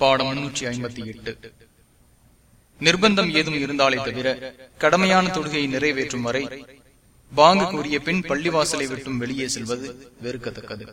பாடம் முன்னூற்றி ஐம்பத்தி எட்டு. நிர்பந்தம் ஏதும் இருந்தாலே தவிர கடமையான தொழுகையை நிறைவேற்றும் வரை பாங்கு கூறிய பின் பள்ளிவாசலை விட்டும் வெளியே செல்வது வெறுக்கத்தக்கது.